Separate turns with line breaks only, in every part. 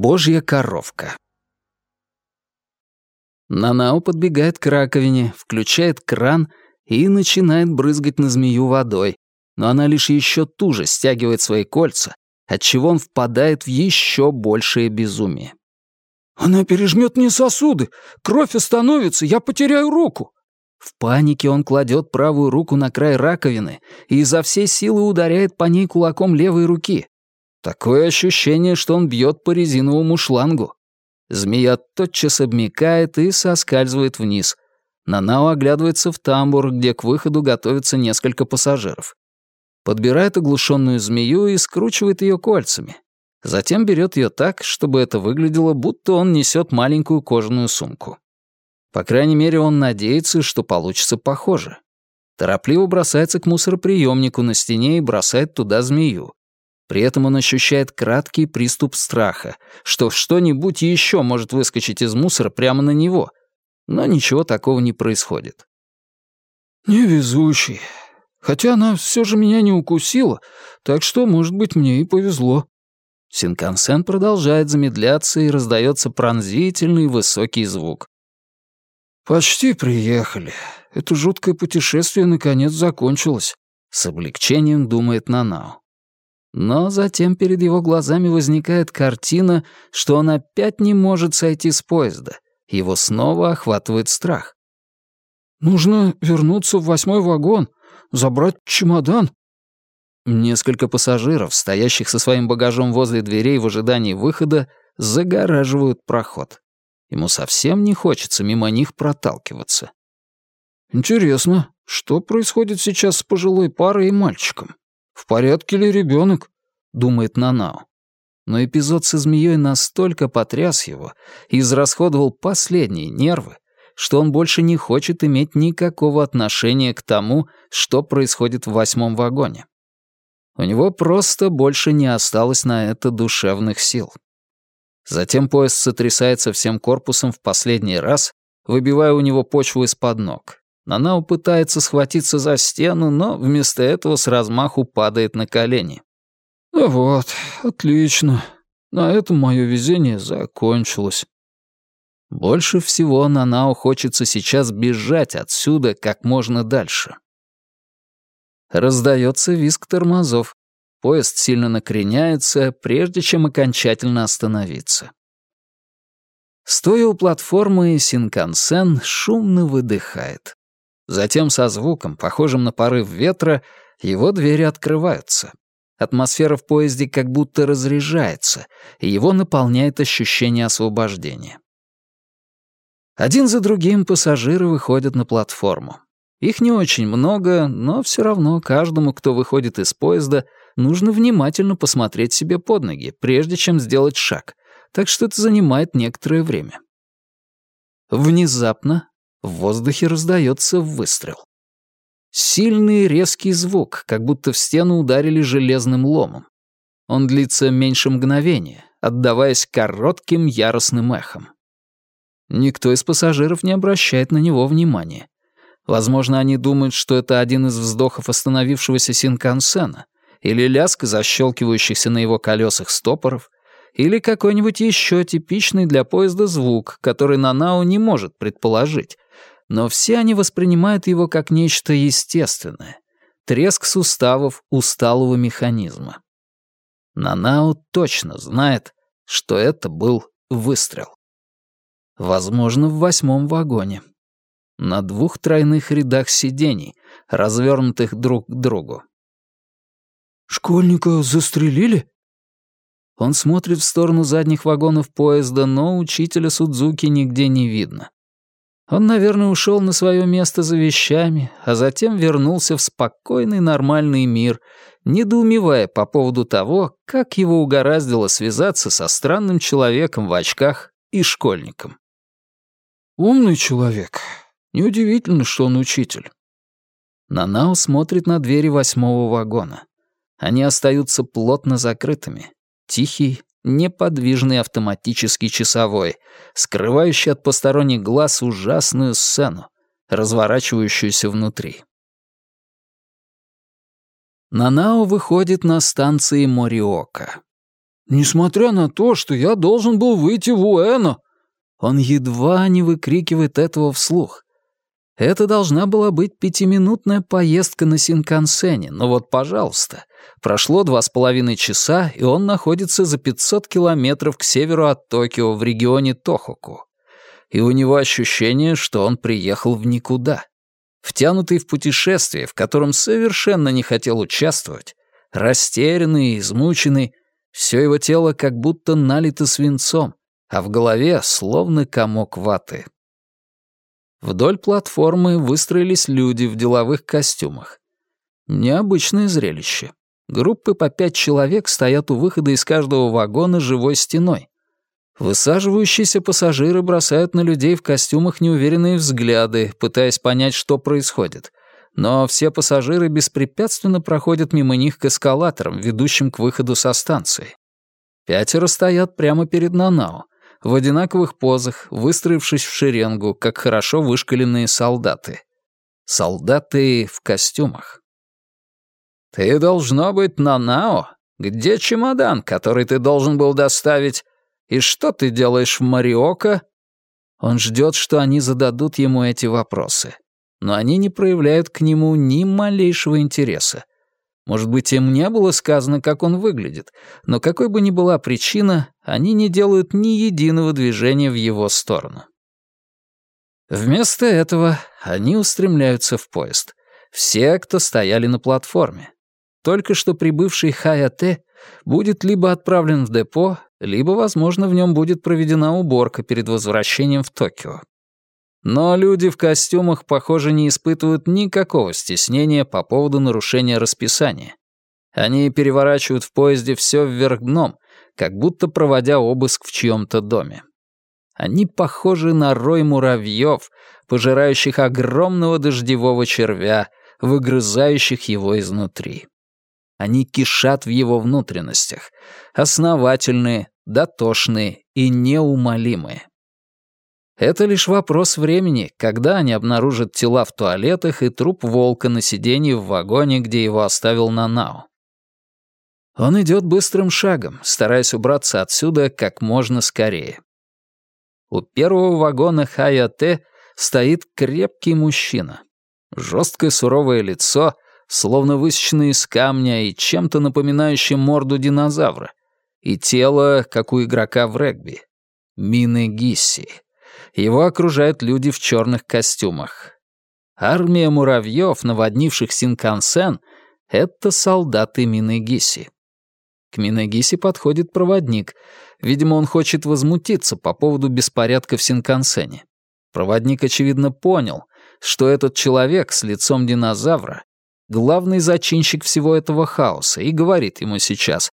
Божья коровка. Нанао подбегает к раковине, включает кран и начинает брызгать на змею водой, но она лишь еще туже стягивает свои кольца, отчего он впадает в еще большее безумие.
«Она пережмет мне сосуды! Кровь остановится, я потеряю руку!»
В панике он кладет правую руку на край раковины и изо всей силы ударяет по ней кулаком левой руки. Такое ощущение, что он бьет по резиновому шлангу. Змея тотчас обмикает и соскальзывает вниз. Нанао оглядывается в тамбур, где к выходу готовятся несколько пассажиров. Подбирает оглушенную змею и скручивает ее кольцами. Затем берет ее так, чтобы это выглядело, будто он несет маленькую кожаную сумку. По крайней мере, он надеется, что получится похоже. Торопливо бросается к мусороприемнику на стене и бросает туда змею. При этом он ощущает краткий приступ страха, что что-нибудь еще может выскочить из мусора прямо на него. Но ничего такого не происходит.
«Невезучий. Хотя она все же меня не укусила, так что, может быть, мне и повезло».
Синкансен продолжает замедляться и раздается пронзительный высокий звук.
«Почти приехали. Это жуткое путешествие наконец закончилось», —
с облегчением думает Нанао. Но затем перед его глазами возникает картина, что он опять не может сойти с поезда. Его снова охватывает страх.
«Нужно вернуться в восьмой вагон, забрать чемодан».
Несколько пассажиров, стоящих со своим багажом возле дверей в ожидании выхода, загораживают проход. Ему совсем не хочется мимо них проталкиваться.
«Интересно, что происходит сейчас с пожилой парой и мальчиком? В порядке ли ребенок?» — думает Нанао.
Но эпизод со змеей настолько потряс его и израсходовал последние нервы, что он больше не хочет иметь никакого отношения к тому, что происходит в восьмом вагоне. У него просто больше не осталось на это душевных сил. Затем поезд сотрясается всем корпусом в последний раз, выбивая у него почву из-под ног. Нанао пытается схватиться за стену, но вместо этого с размаху падает на колени.
«Ну вот, отлично. На этом мое везение закончилось».
Больше всего Нанао хочется сейчас бежать отсюда как можно дальше. Раздается визг тормозов. Поезд сильно накреняется, прежде чем окончательно остановиться. Стоя у платформы, Синкансен шумно выдыхает. Затем со звуком, похожим на порыв ветра, его двери открываются. Атмосфера в поезде как будто разряжается, и его наполняет ощущение освобождения. Один за другим пассажиры выходят на платформу. Их не очень много, но все равно каждому, кто выходит из поезда, нужно внимательно посмотреть себе под ноги, прежде чем сделать шаг, так что это занимает некоторое время. Внезапно в воздухе раздается выстрел. Сильный резкий звук, как будто в стену ударили железным ломом. Он длится меньше мгновения, отдаваясь коротким яростным эхом. Никто из пассажиров не обращает на него внимания. Возможно, они думают, что это один из вздохов остановившегося Синкансена, или лязг защелкивающихся на его колесах стопоров, или какой-нибудь еще типичный для поезда звук, который Нанао не может предположить. Но все они воспринимают его как нечто естественное. Треск суставов усталого механизма. Нанао точно знает, что это был выстрел. Возможно, в восьмом вагоне на двух тройных рядах сидений, развернутых друг к другу.
«Школьника застрелили?»
Он смотрит в сторону задних вагонов поезда, но учителя Судзуки нигде не видно. Он, наверное, ушел на свое место за вещами, а затем вернулся в спокойный нормальный мир, недоумевая по поводу того, как его угораздило связаться со странным человеком в очках и школьником.
«Умный человек. Неудивительно, что он учитель.
Нанао смотрит на двери восьмого вагона. Они остаются плотно закрытыми. Тихий, неподвижный автоматический часовой, скрывающий от посторонних глаз ужасную сцену, разворачивающуюся внутри. Нанао выходит на станции Мориока.
Несмотря на то, что я должен был выйти в Уэно.
Он едва не выкрикивает этого вслух. Это должна была быть пятиминутная поездка на Синкансене, но вот, пожалуйста, прошло два с половиной часа, и он находится за 500 километров к северу от Токио в регионе Тохоку. И у него ощущение, что он приехал в никуда. Втянутый в путешествие, в котором совершенно не хотел участвовать, растерянный измученный, все его тело как будто налито свинцом, а в голове словно комок ваты. Вдоль платформы выстроились люди в деловых костюмах. Необычное зрелище. Группы по пять человек стоят у выхода из каждого вагона живой стеной. Высаживающиеся пассажиры бросают на людей в костюмах неуверенные взгляды, пытаясь понять, что происходит. Но все пассажиры беспрепятственно проходят мимо них к эскалаторам, ведущим к выходу со станции. Пятеро стоят прямо перед Нанао, в одинаковых позах, выстроившись в шеренгу, как хорошо вышкаленные солдаты. Солдаты в костюмах. «Ты должно быть Нанао? Где чемодан, который ты должен был доставить? И что ты делаешь в Мариока?» Он ждет, что они зададут ему эти вопросы. Но они не проявляют к нему ни малейшего интереса. Может быть, им не было сказано, как он выглядит, но какой бы ни была причина, они не делают ни единого движения в его сторону. Вместо этого они устремляются в поезд. Все, кто стояли на платформе. Только что прибывший Хаяте будет либо отправлен в депо, либо, возможно, в нем будет проведена уборка перед возвращением в Токио. Но люди в костюмах, похоже, не испытывают никакого стеснения по поводу нарушения расписания. Они переворачивают в поезде все вверх дном, как будто проводя обыск в чьем-то доме. Они похожи на рой муравьев, пожирающих огромного дождевого червя, выгрызающих его изнутри. Они кишат в его внутренностях, основательные, дотошные и неумолимые. Это лишь вопрос времени, когда они обнаружат тела в туалетах и труп волка на сиденье в вагоне, где его оставил Нанао. Он идет быстрым шагом, стараясь убраться отсюда как можно скорее. У первого вагона Хаяте стоит крепкий мужчина. Жесткое суровое лицо, словно высеченное из камня и чем-то напоминающее морду динозавра, и тело, как у игрока в регби. Мины Гисси. Его окружают люди в черных костюмах. Армия муравьев, наводнивших Синкансен, — это солдаты Минегиси. К Минегиси подходит проводник. Видимо, он хочет возмутиться по поводу беспорядка в Синкансене. Проводник, очевидно, понял, что этот человек с лицом динозавра — главный зачинщик всего этого хаоса, и говорит ему сейчас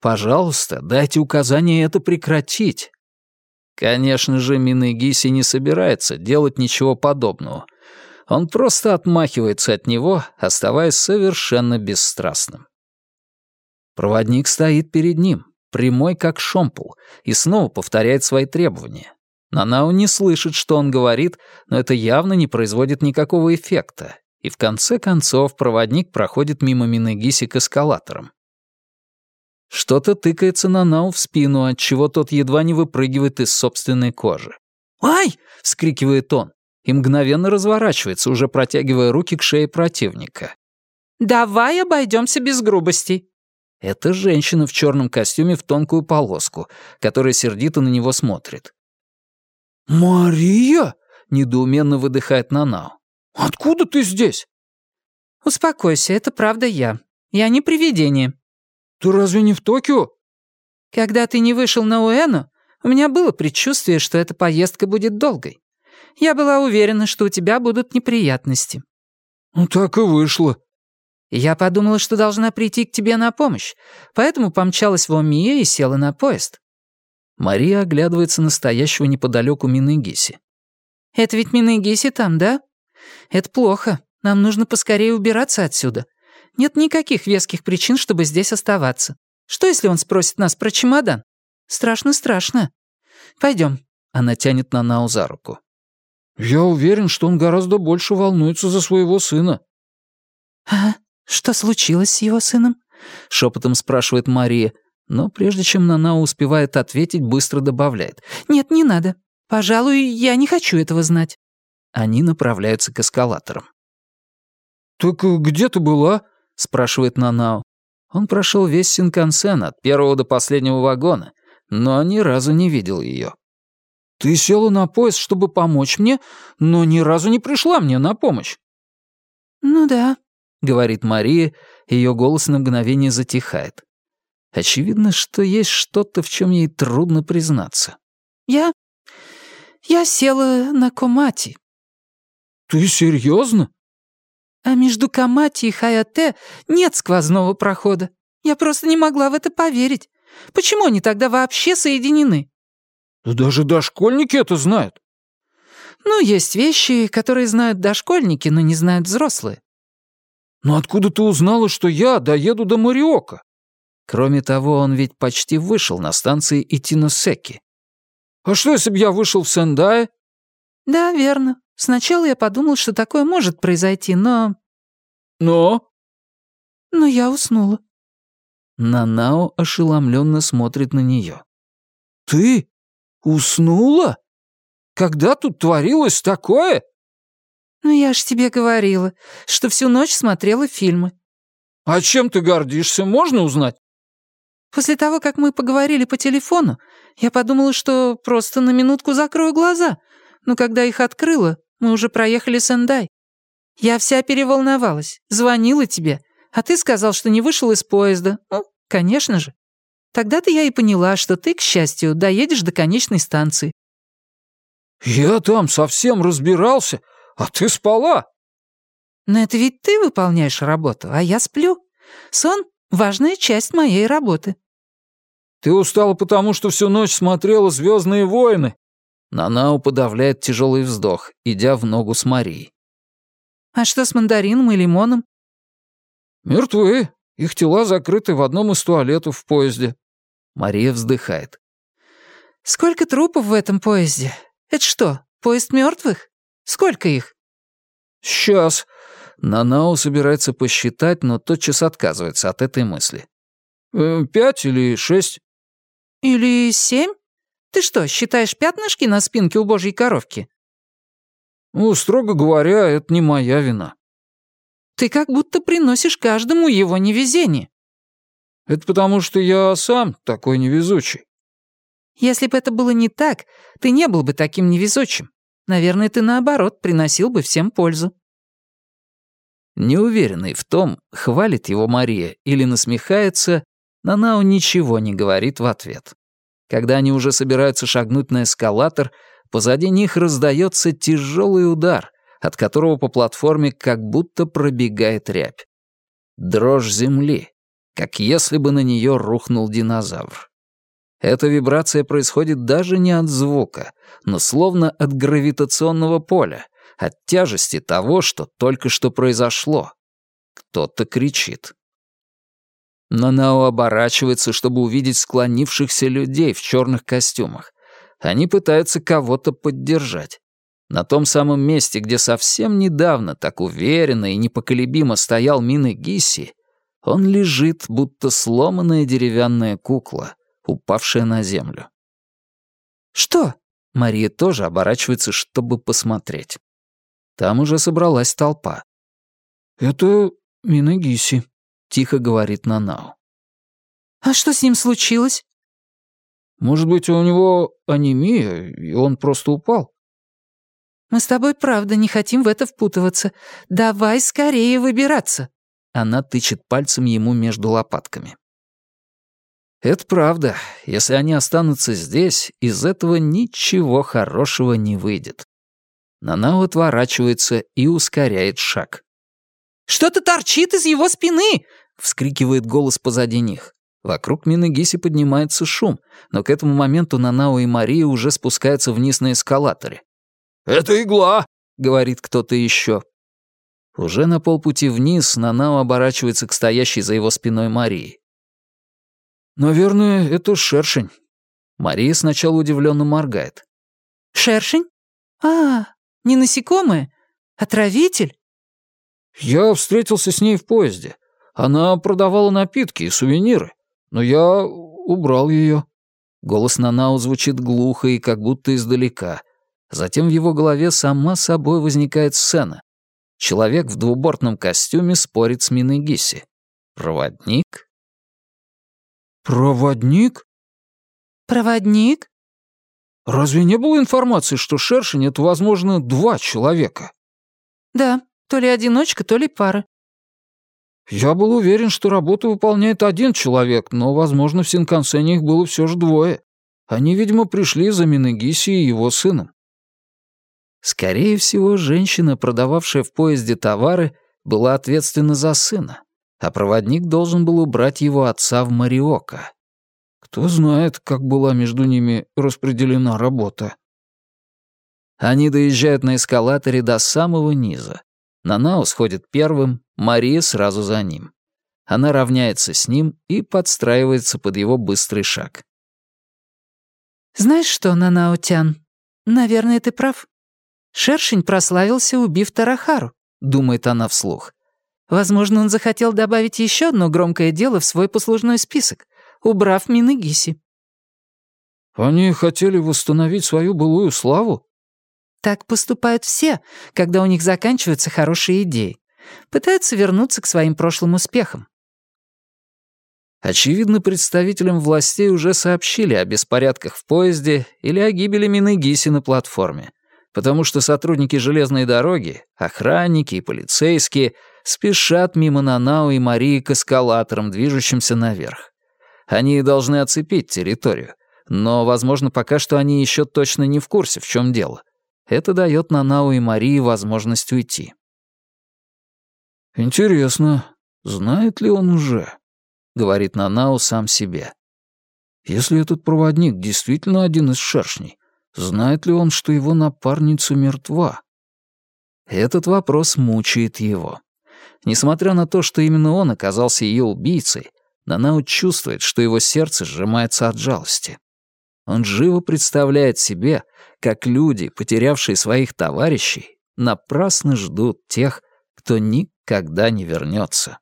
«Пожалуйста, дайте указание это прекратить». Конечно же, Минегиси не собирается делать ничего подобного. Он просто отмахивается от него, оставаясь совершенно бесстрастным. Проводник стоит перед ним, прямой как шомпул, и снова повторяет свои требования. Нанао не слышит, что он говорит, но это явно не производит никакого эффекта, и в конце концов проводник проходит мимо Минегиси к эскалаторам. Что-то тыкается на Нау в спину, отчего тот едва не выпрыгивает из собственной кожи. «Ай!» — вскрикивает он и мгновенно разворачивается, уже протягивая руки к шее противника.
«Давай обойдемся без грубостей».
Это женщина в черном костюме в тонкую полоску, которая сердито на него смотрит.
«Мария?» — недоуменно выдыхает Нанау. «Откуда ты здесь?»
«Успокойся, это правда я. Я не привидение.
«Ты разве не в Токио?»
«Когда ты не вышел на Уэну, у меня было предчувствие, что эта поездка будет долгой. Я была уверена, что у тебя будут неприятности».
«Ну так и вышло».
«Я подумала, что должна прийти к тебе на помощь, поэтому помчалась в Омия и села на поезд».
Мария оглядывается на стоящего неподалеку Минегиси.
«Это ведь Минегиси там, да? Это плохо. Нам нужно поскорее убираться отсюда. Нет никаких веских причин, чтобы здесь оставаться. Что, если он спросит нас про чемодан? Страшно-страшно. Пойдем.
Она тянет Нанау за руку.
«Я уверен, что он гораздо больше волнуется за своего сына».
«А что случилось с его сыном?»
— шепотом спрашивает Мария, Но прежде чем Нанао успевает ответить, быстро добавляет.
«Нет, не надо. Пожалуй, я не хочу этого знать».
Они направляются к эскалаторам.
«Так где ты была?»
— спрашивает Нанао. Он прошел весь Синкансен от первого до последнего вагона, но ни разу не видел ее.
«Ты села на поезд, чтобы помочь мне, но ни разу не пришла мне на помощь».
«Ну да», —
говорит Мария, ее голос на мгновение затихает. Очевидно, что есть что-то, в чем ей трудно признаться.
«Я... я села на Комати».
«Ты серьезно?
А между Камати и Хаяте нет сквозного прохода. Я просто не могла в это поверить. Почему они тогда вообще соединены?
Да даже дошкольники это знают.
Ну, есть вещи, которые знают дошкольники, но не знают взрослые.
Но откуда ты узнала, что я доеду до Мариока?
Кроме того, он ведь почти вышел на станции Итиносеки.
А что, если бы я вышел в Сендае?
Да, верно. Сначала я подумал, что такое может произойти, но...
Но?
Но я уснула.
Нанао ошеломленно смотрит на нее.
Ты уснула? Когда тут творилось такое?
Ну я ж тебе говорила, что всю ночь смотрела фильмы.
А чем ты гордишься, можно узнать?
После того, как мы поговорили по телефону, я подумала, что просто на минутку закрою глаза, но когда их открыла, мы уже проехали Сендай. Я вся переволновалась, звонила тебе, а ты сказал, что не вышел из поезда. Ну, конечно же. Тогда-то я и поняла, что ты, к счастью, доедешь до конечной станции.
Я там совсем разбирался, а ты спала.
Но это ведь ты выполняешь работу, а я сплю. Сон — важная часть моей работы.
Ты устала потому, что всю ночь смотрела «Звездные войны»,
Нанао подавляет тяжелый вздох, идя в ногу с Марией.
«А что с мандарином и лимоном?»
«Мертвы. Их тела закрыты в одном из туалетов в поезде».
Мария вздыхает.
«Сколько трупов в этом поезде? Это что, поезд мертвых? Сколько их?»
«Сейчас».
Нанао собирается посчитать, но тотчас отказывается от этой мысли.
«Э, «Пять или шесть?»
«Или семь?» Ты что, считаешь пятнышки на спинке у божьей коровки?»
«Ну, строго говоря, это не моя вина».
«Ты как будто приносишь каждому его невезение».
«Это потому, что я сам такой невезучий».
«Если бы это было не так, ты не был бы таким невезучим. Наверное, ты, наоборот, приносил бы всем пользу».
Неуверенный в том, хвалит его Мария или насмехается, Нанао ничего не говорит в ответ. Когда они уже собираются шагнуть на эскалатор, позади них раздается тяжелый удар, от которого по платформе как будто пробегает рябь. Дрожь земли, как если бы на нее рухнул динозавр. Эта вибрация происходит даже не от звука, но словно от гравитационного поля, от тяжести того, что только что произошло. Кто-то кричит. Нанао оборачивается, чтобы увидеть склонившихся людей в черных костюмах. Они пытаются кого-то поддержать. На том самом месте, где совсем недавно так уверенно и непоколебимо стоял Мины Гисси, он лежит, будто сломанная деревянная кукла, упавшая на землю.
«Что?»
Мария тоже оборачивается, чтобы посмотреть. Там уже собралась толпа.
«Это Минагиси», —
тихо говорит Нанао.
«А что с ним случилось?»
«Может быть, у него анемия, и он просто упал?»
«Мы с тобой правда не хотим в это впутываться. Давай скорее выбираться!»
Она тычет пальцем ему между лопатками. Это правда. Если они останутся здесь, из этого ничего хорошего не выйдет. Нанао отворачивается и ускоряет шаг.
«Что-то торчит из его спины!»
— вскрикивает голос позади них. Вокруг Минагиси поднимается шум, но к этому моменту Нанао и Мария уже спускаются вниз на эскалаторе.
«Это игла!»
— говорит кто-то еще. Уже на полпути вниз Нанао оборачивается к стоящей за его спиной Марии.
«Наверное, это шершень».
Мария сначала удивленно моргает.
«Шершень? А, не насекомое? Отравитель?»
Я встретился с ней в поезде. Она продавала напитки и сувениры. Но я убрал ее.
Голос Нанао звучит глухо и как будто издалека. Затем в его голове сама собой возникает сцена. Человек в двубортном костюме спорит с Минегиси. Проводник?
Проводник?
Проводник?
Разве не было информации, что шершень — это, возможно, два человека?
Да, то ли одиночка, то ли пара.
Я был уверен, что работу выполняет один человек, но, возможно, в Синкансене их было все же двое. Они, видимо, пришли за Минегиси и его сыном.
Скорее всего, женщина, продававшая в поезде товары, была ответственна за сына, а проводник должен был убрать его отца в Мариока.
Кто знает, как была между ними распределена работа.
Они доезжают на эскалаторе до самого низа. Нанао сходит первым, Мария сразу за ним. Она равняется с ним и подстраивается под его быстрый шаг.
«Знаешь что, Нанао-тян, наверное, ты прав. Шершень прославился, убив Тарахару», — думает она вслух. «Возможно, он захотел добавить еще одно громкое дело в свой послужной список, убрав Минагиси».
«Они хотели восстановить свою былую славу?»
«Так поступают все, когда у них заканчиваются хорошие идеи. Пытаются вернуться к своим прошлым успехам».
Очевидно, представителям властей уже сообщили о беспорядках в поезде или о гибели Минагиси на платформе, потому что сотрудники железной дороги, охранники и полицейские спешат мимо Нанао и Марии к эскалаторам, движущимся наверх. Они должны оцепить территорию, но, возможно, пока что они еще точно не в курсе, в чем дело. Это дает Нанао и Марии возможность уйти.
«Интересно, знает ли он уже?» — говорит Нанао сам себе. «Если этот проводник действительно один из шершней, знает ли он, что его напарница мертва?»
Этот вопрос мучает его. Несмотря на то, что именно он оказался ее убийцей, Нанао чувствует, что его сердце сжимается от жалости. Он живо представляет себе, как люди, потерявшие своих товарищей, напрасно ждут тех, кто никогда не вернется.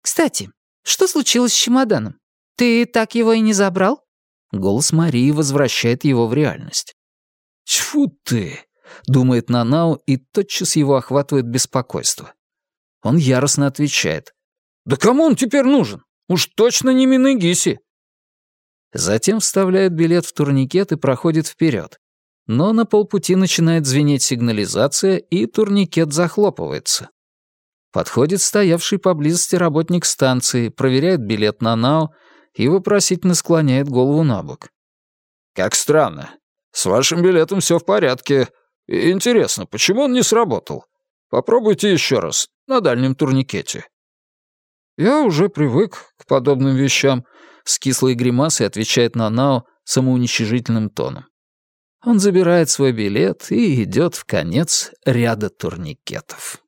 «Кстати, что случилось с чемоданом? Ты так его и не забрал?»
Голос Марии возвращает его в реальность. «Тьфу ты!» — думает Нанао, и тотчас его охватывает беспокойство. Он яростно отвечает.
Да кому он теперь нужен? Уж точно не Минегиси.
Затем вставляет билет в турникет и проходит вперед. Но на полпути начинает звенеть сигнализация, и турникет захлопывается. Подходит стоявший поблизости работник станции, проверяет билет на НАО и вопросительно склоняет голову на бок.
«Как странно. С вашим билетом все в порядке. Интересно, почему он не сработал? Попробуйте еще раз, на дальнем турникете». «Я уже привык к подобным вещам», — с кислой гримасой отвечает Нанао самоуничижительным тоном.
Он забирает свой билет и идет в конец ряда турникетов.